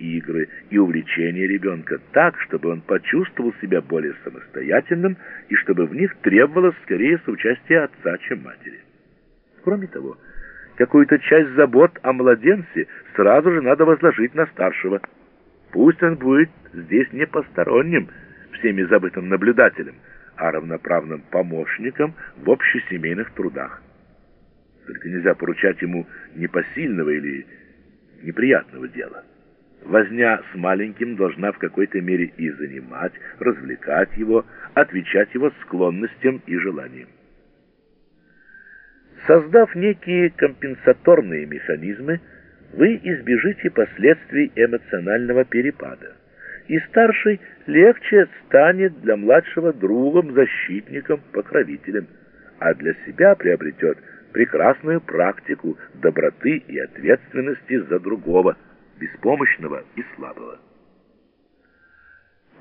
игры и увлечения ребенка так, чтобы он почувствовал себя более самостоятельным и чтобы в них требовалось скорее соучастие отца, чем матери. Кроме того, какую-то часть забот о младенце сразу же надо возложить на старшего. Пусть он будет здесь не посторонним, всеми забытым наблюдателем, а равноправным помощником в общесемейных трудах. Только нельзя поручать ему непосильного или неприятного дела. Возня с маленьким должна в какой-то мере и занимать, развлекать его, отвечать его склонностям и желаниям. Создав некие компенсаторные механизмы, вы избежите последствий эмоционального перепада, и старший легче станет для младшего другом, защитником, покровителем, а для себя приобретет прекрасную практику доброты и ответственности за другого, беспомощного и слабого.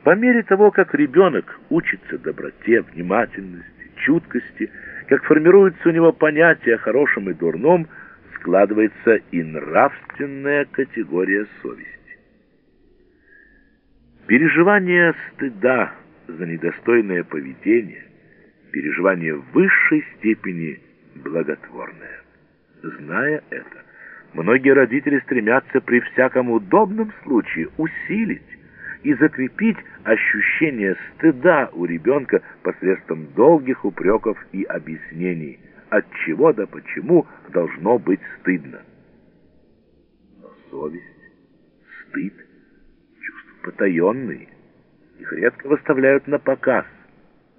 По мере того, как ребенок учится доброте, внимательности, чуткости, как формируется у него понятие о хорошем и дурном, складывается и нравственная категория совести. Переживание стыда за недостойное поведение, переживание высшей степени благотворное. Зная это, многие родители стремятся при всяком удобном случае усилить и закрепить ощущение стыда у ребенка посредством долгих упреков и объяснений, от чего да почему должно быть стыдно. Но совесть, стыд, чувства потаенные, их редко выставляют на показ,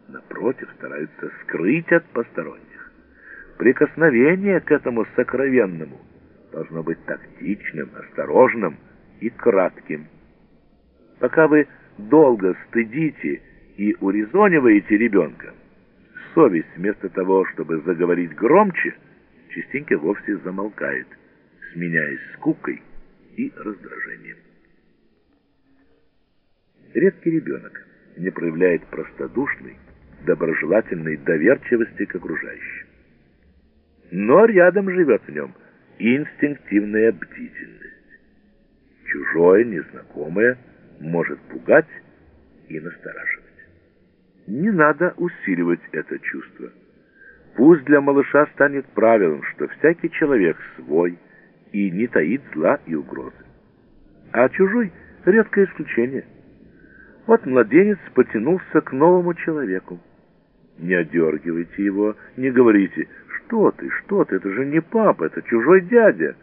напротив, стараются скрыть от посторонних прикосновение к этому сокровенному должно быть тактичным, осторожным и кратким. Пока вы долго стыдите и урезониваете ребенка, совесть вместо того, чтобы заговорить громче, частенько вовсе замолкает, сменяясь скукой и раздражением. Редкий ребенок не проявляет простодушной, доброжелательной доверчивости к окружающим но рядом живет в нем инстинктивная бдительность. Чужое, незнакомое может пугать и настораживать. Не надо усиливать это чувство. Пусть для малыша станет правилом, что всякий человек свой и не таит зла и угрозы. А чужой — редкое исключение. Вот младенец потянулся к новому человеку. Не одергивайте его, не говорите что ты, что ты, это же не папа, это чужой дядя.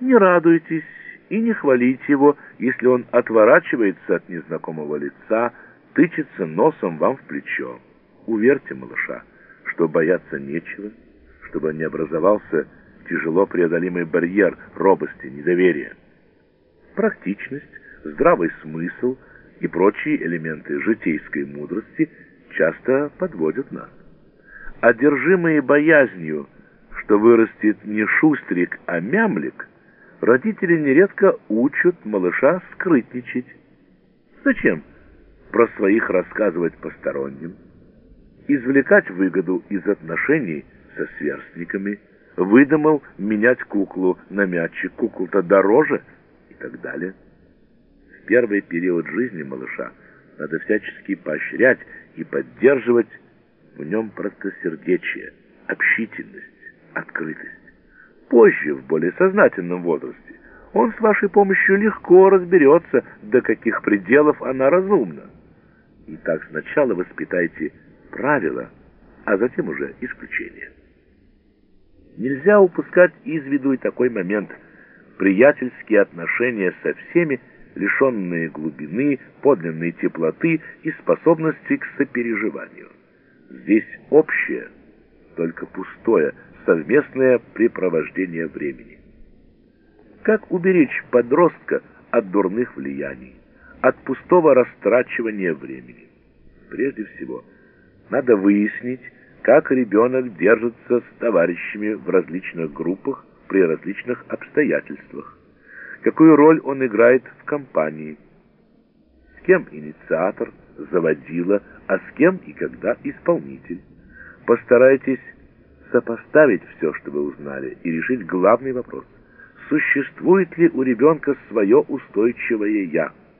Не радуйтесь и не хвалите его, если он отворачивается от незнакомого лица, тычется носом вам в плечо. Уверьте малыша, что бояться нечего, чтобы не образовался тяжело преодолимый барьер робости, недоверия. Практичность, здравый смысл и прочие элементы житейской мудрости часто подводят нас одержимые боязнью, что вырастет не шустрик, а мямлик, родители нередко учат малыша скрытничать. Зачем про своих рассказывать посторонним? Извлекать выгоду из отношений со сверстниками, выдумал менять куклу на мячик, кукол-то дороже и так далее. В первый период жизни малыша надо всячески поощрять и поддерживать в нем простосердечие, общительность, открытость. Позже, в более сознательном возрасте, он с вашей помощью легко разберется, до каких пределов она разумна. И так сначала воспитайте правила, а затем уже исключения. Нельзя упускать из виду и такой момент. Приятельские отношения со всеми, лишенные глубины, подлинной теплоты и способности к сопереживанию. Здесь общее, только пустое, совместное препровождение времени. Как уберечь подростка от дурных влияний, от пустого растрачивания времени? Прежде всего, надо выяснить, как ребенок держится с товарищами в различных группах при различных обстоятельствах, какую роль он играет в компании, с кем инициатор, заводила, а с кем и когда исполнитель. Постарайтесь сопоставить все, что вы узнали, и решить главный вопрос. существует ли у ребенка свое устойчивое «я».